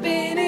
spinning